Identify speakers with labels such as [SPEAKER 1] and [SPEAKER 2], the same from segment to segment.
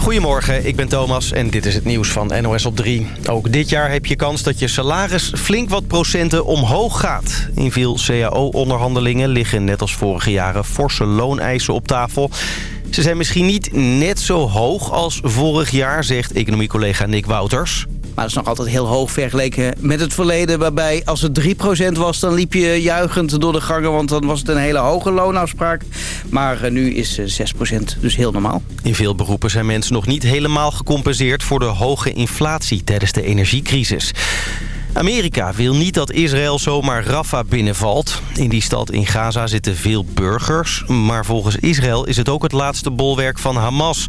[SPEAKER 1] Goedemorgen, ik ben Thomas en dit is het nieuws van NOS op 3. Ook dit jaar heb je kans dat je salaris flink wat procenten omhoog gaat. In veel cao-onderhandelingen liggen net als vorige jaren forse looneisen op tafel. Ze zijn misschien niet net zo hoog als vorig jaar, zegt economiecollega Nick Wouters.
[SPEAKER 2] Dat is nog altijd heel hoog vergeleken met het verleden... waarbij als het 3% was, dan liep je juichend door de gangen... want dan was het een hele hoge loonafspraak. Maar eh, nu is 6% dus heel normaal.
[SPEAKER 1] In veel beroepen zijn mensen nog niet helemaal gecompenseerd... voor de hoge inflatie tijdens de energiecrisis. Amerika wil niet dat Israël zomaar Rafah binnenvalt. In die stad in Gaza zitten veel burgers. Maar volgens Israël is het ook het laatste bolwerk van Hamas.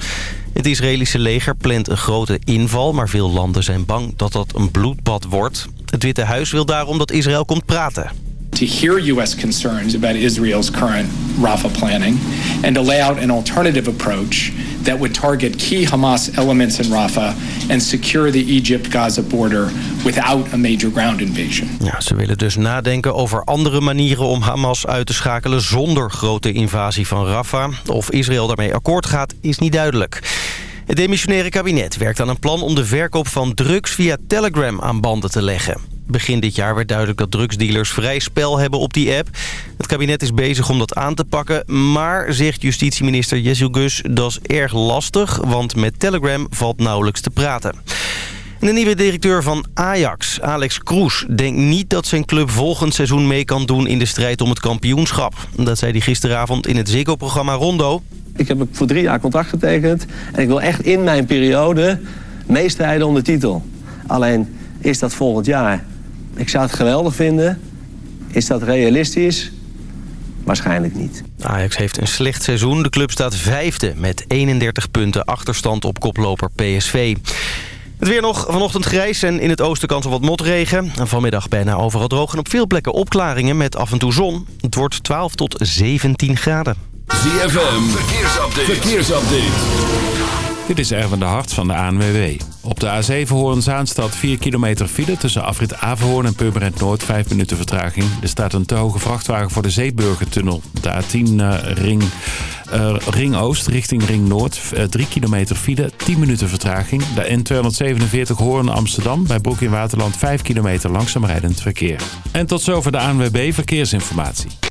[SPEAKER 1] Het Israëlische leger plant een grote inval... maar veel landen zijn bang dat dat een bloedbad wordt. Het Witte Huis wil daarom dat Israël komt praten
[SPEAKER 3] to hear U.S. concerns about Israel's current Rafah planning and to lay out an alternative approach that would target key Hamas elements in Rafah and secure the Egypt-Gaza border without a major ground invasion.
[SPEAKER 1] Ja, ze willen dus nadenken over andere manieren om Hamas uit te schakelen zonder grote invasie van Rafah. Of Israël daarmee akkoord gaat, is niet duidelijk. Het demissionaire kabinet werkt aan een plan om de verkoop van drugs via Telegram aan banden te leggen. Begin dit jaar werd duidelijk dat drugsdealers vrij spel hebben op die app. Het kabinet is bezig om dat aan te pakken. Maar, zegt justitieminister Jessil Gus, dat is erg lastig... want met Telegram valt nauwelijks te praten. de nieuwe directeur van Ajax, Alex Kroes, denkt niet dat zijn club volgend seizoen mee kan doen in de strijd om het kampioenschap. Dat zei hij gisteravond in het Ziggo-programma Rondo.
[SPEAKER 4] Ik heb voor drie jaar contract getekend en ik wil echt in mijn periode meestrijden om de titel. Alleen is dat volgend jaar ik zou het geweldig vinden. Is dat realistisch? Waarschijnlijk niet.
[SPEAKER 1] Ajax heeft een slecht seizoen. De club staat vijfde met 31 punten achterstand op koploper PSV. Het weer nog vanochtend grijs en in het oosten kans op wat motregen. En vanmiddag bijna overal droog en op veel plekken opklaringen met af en toe zon. Het wordt 12 tot 17 graden.
[SPEAKER 5] ZFM, verkeersupdate. verkeersupdate.
[SPEAKER 6] Dit is Erwin de Hart van de ANWB. Op de A7 Hoorn-Zaanstad 4 kilometer file tussen afrit Averhoorn en Purmerend Noord 5 minuten vertraging. Er staat een te hoge vrachtwagen voor de Zeeburgertunnel. De A10 uh, ring, uh, ring Oost richting Ring Noord 3 uh, kilometer file 10 minuten vertraging. De N247 Hoorn-Amsterdam bij Broek in Waterland 5 kilometer langzaam rijdend verkeer. En tot zover de ANWB Verkeersinformatie.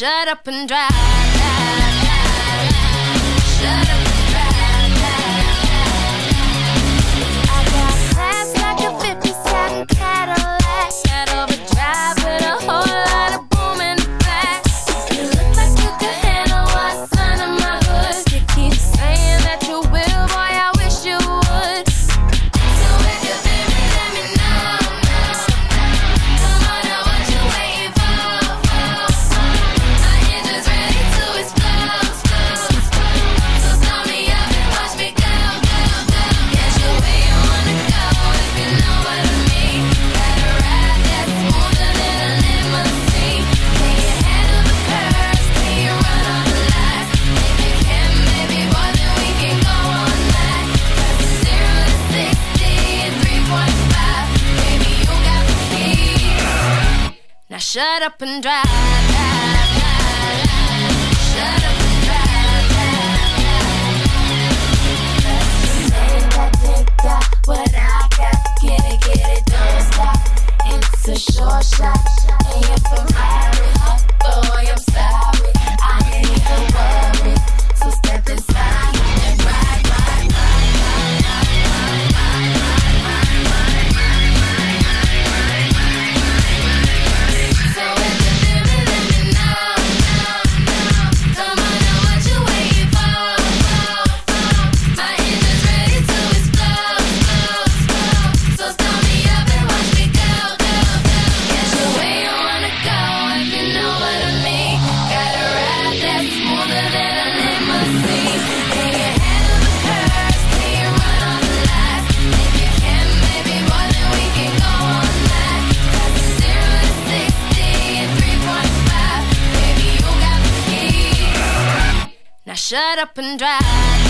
[SPEAKER 7] Shut up and drive. Up and drive.
[SPEAKER 8] Shut up and drive.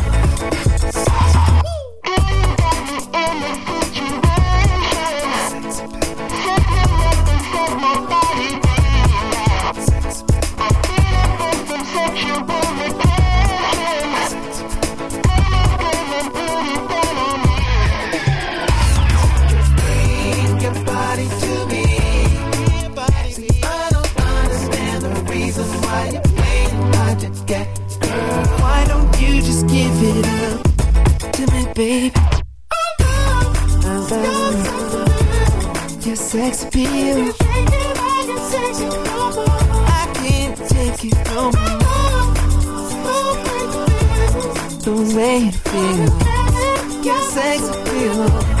[SPEAKER 9] Give it up to me, baby? I love your sex appeal. I can't take it no more. The way it feels, your sex appeal.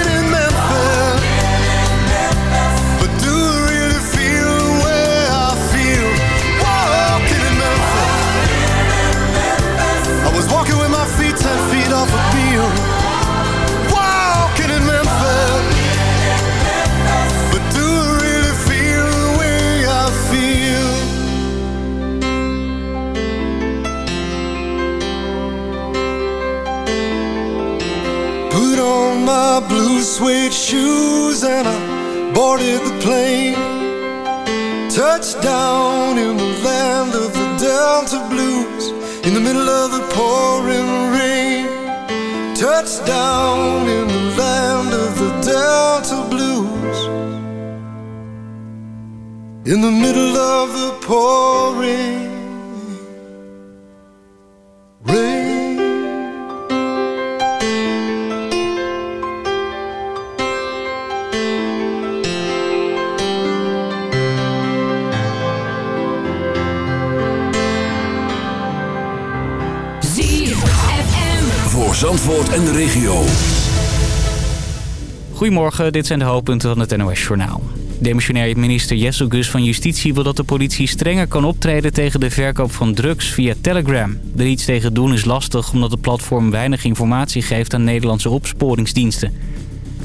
[SPEAKER 10] Goedemorgen, dit zijn de hoofdpunten van het NOS-journaal. Demissionair minister Jessel Gus van Justitie wil dat de politie strenger kan optreden tegen de verkoop van drugs via Telegram. Er iets tegen doen is lastig omdat het platform weinig informatie geeft aan Nederlandse opsporingsdiensten.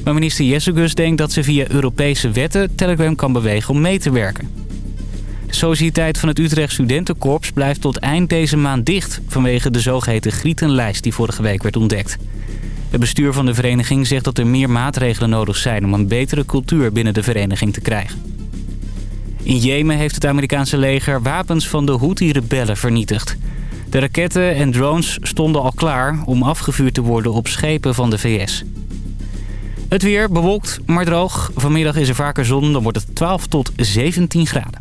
[SPEAKER 10] Maar minister Jessel Gus denkt dat ze via Europese wetten Telegram kan bewegen om mee te werken. De sociëteit van het Utrecht Studentenkorps blijft tot eind deze maand dicht... vanwege de zogeheten grietenlijst die vorige week werd ontdekt. Het bestuur van de vereniging zegt dat er meer maatregelen nodig zijn... om een betere cultuur binnen de vereniging te krijgen. In Jemen heeft het Amerikaanse leger wapens van de Houthi-rebellen vernietigd. De raketten en drones stonden al klaar om afgevuurd te worden op schepen van de VS. Het weer bewolkt, maar droog. Vanmiddag is er vaker zon, dan wordt het 12 tot 17 graden.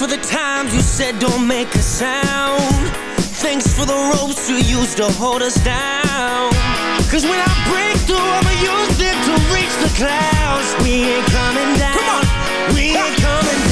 [SPEAKER 8] for the times you said don't make a sound. Thanks for the ropes you used to hold us down. Cause when I break through, I'ma use them to reach the clouds. We ain't coming down. Come on. We ain't coming down.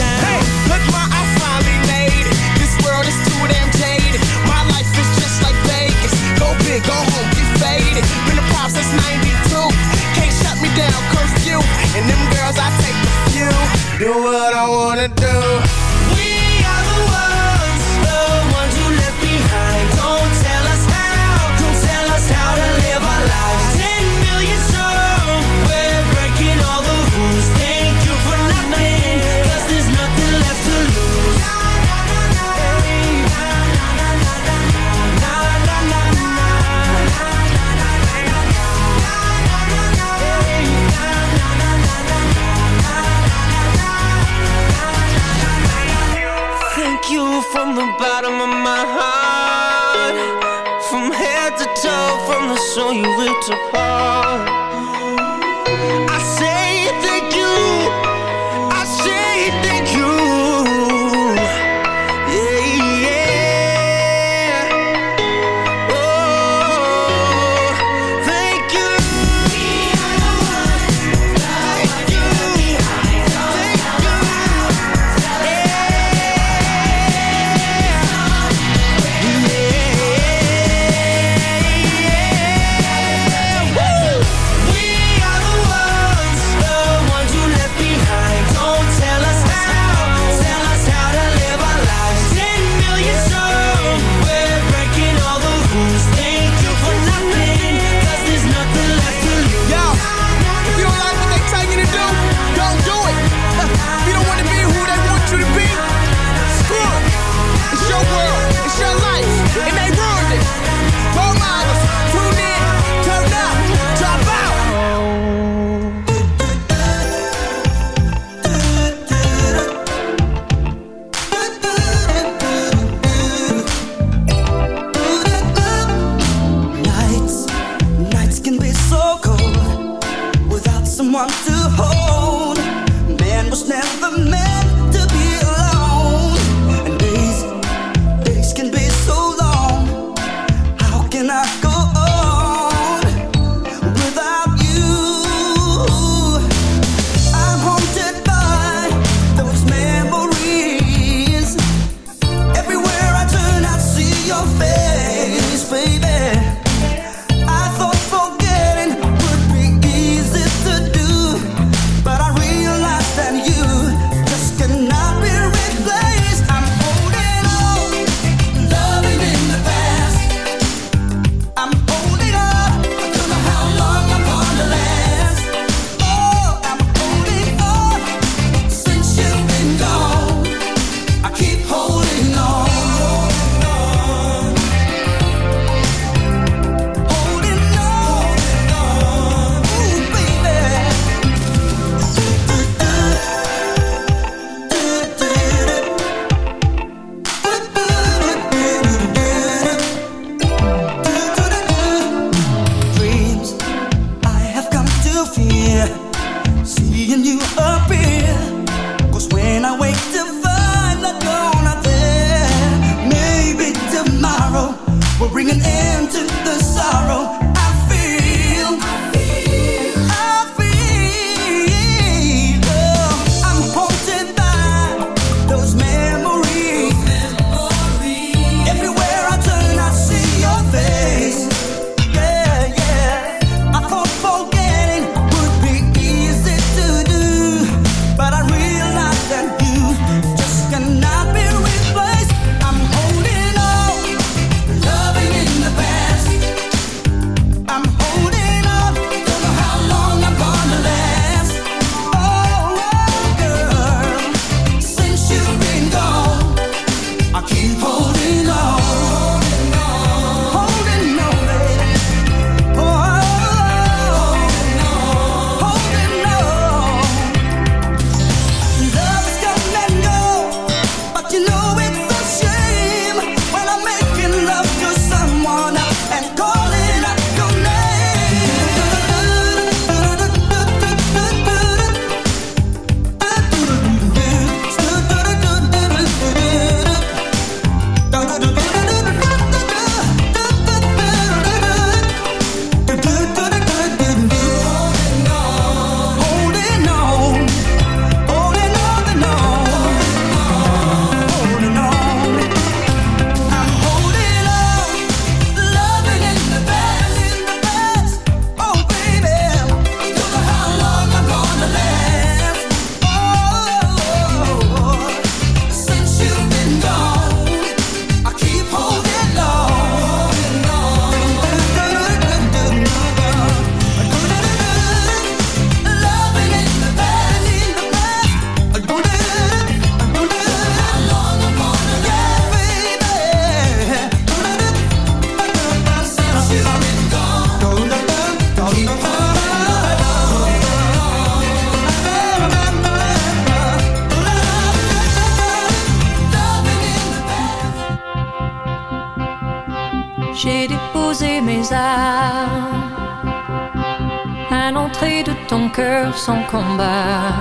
[SPEAKER 11] sans combat.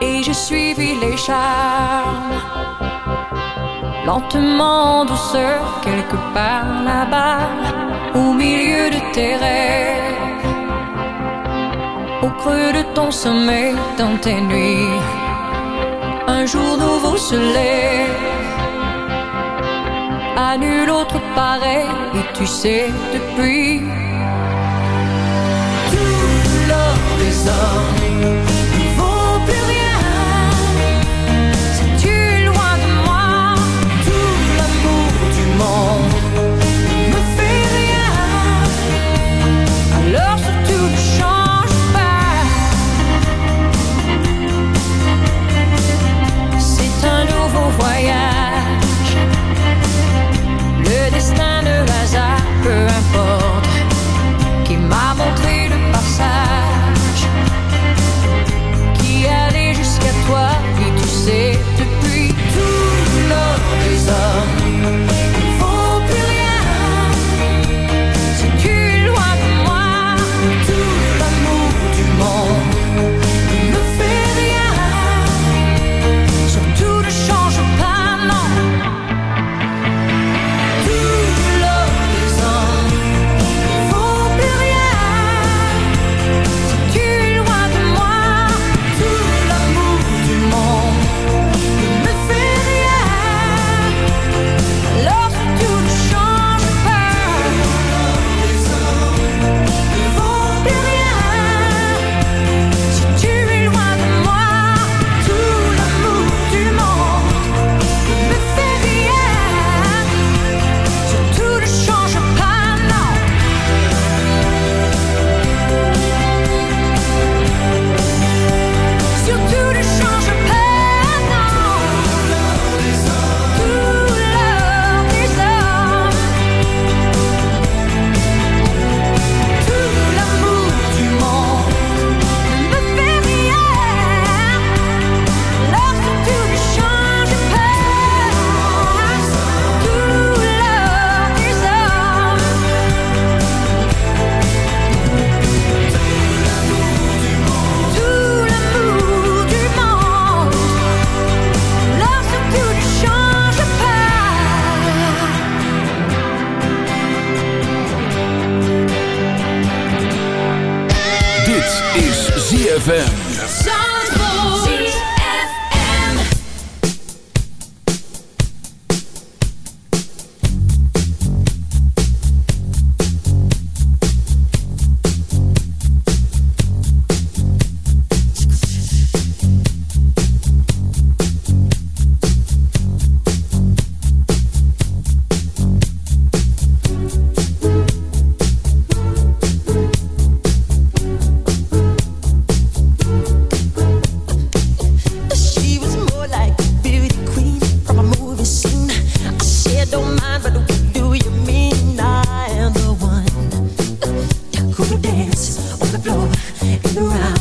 [SPEAKER 11] Et j'ai suivi les charmes. Lentement, en quelque part là-bas, au milieu de tes rêves. Au creux de ton sommeil, dans tes nuits, un jour nouveau se lève. À nul autre pareil, et tu sais depuis
[SPEAKER 12] something dance on the floor in the
[SPEAKER 8] round.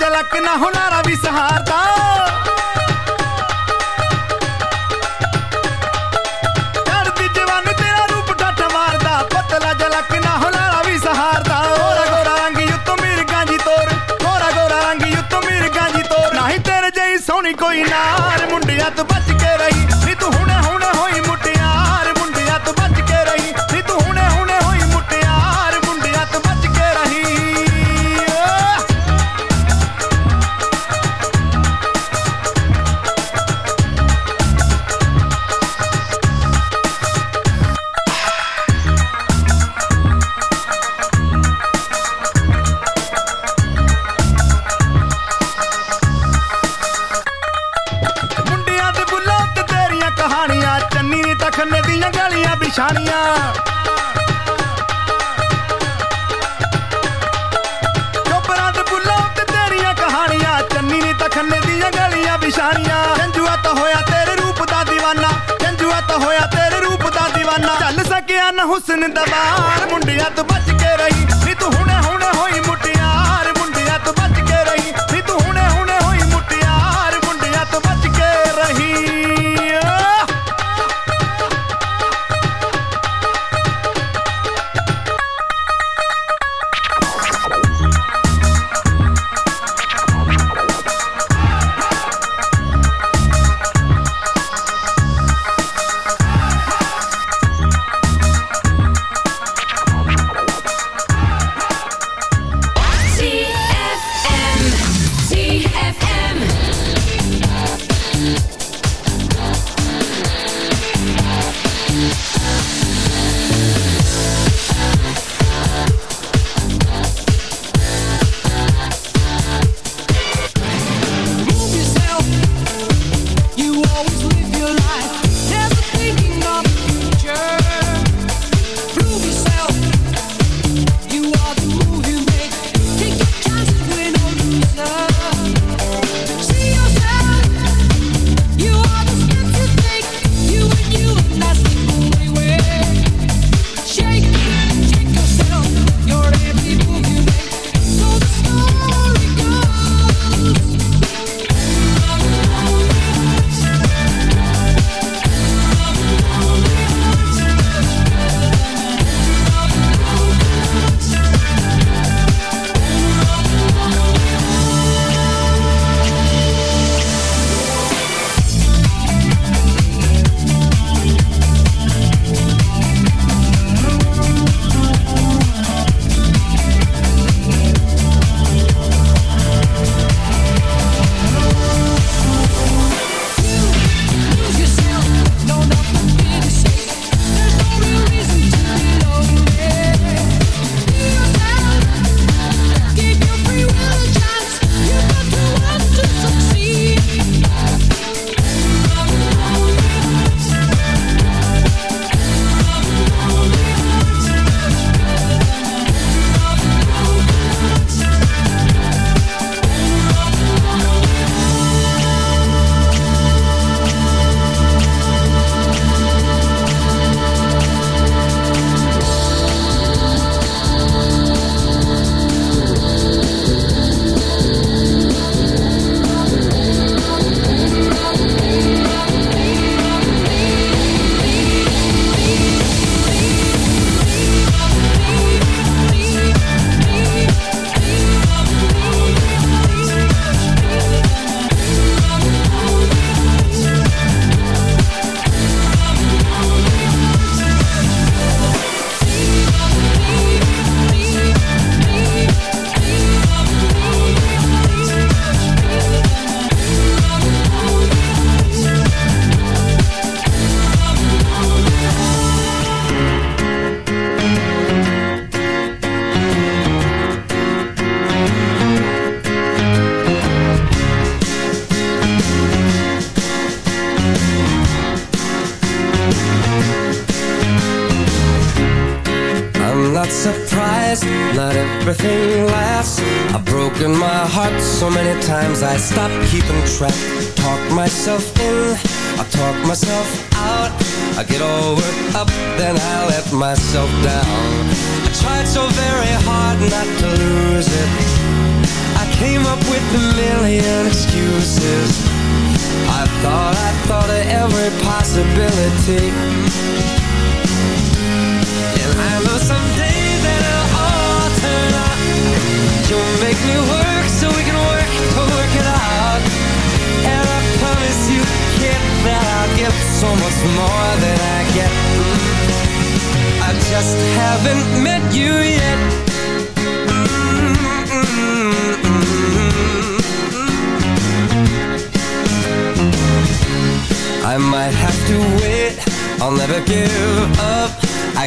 [SPEAKER 8] जलक न होना रवि सहारता हुस्न दबार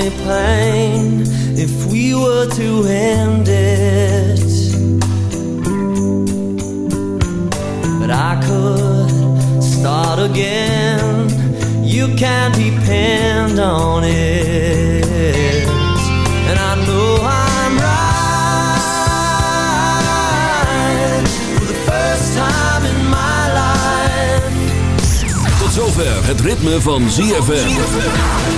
[SPEAKER 13] Pain if we were to end it. But I could start again. You can depend on it. And I know I'm right for the first time in my life.
[SPEAKER 5] Tot zover het ritme van ZFM.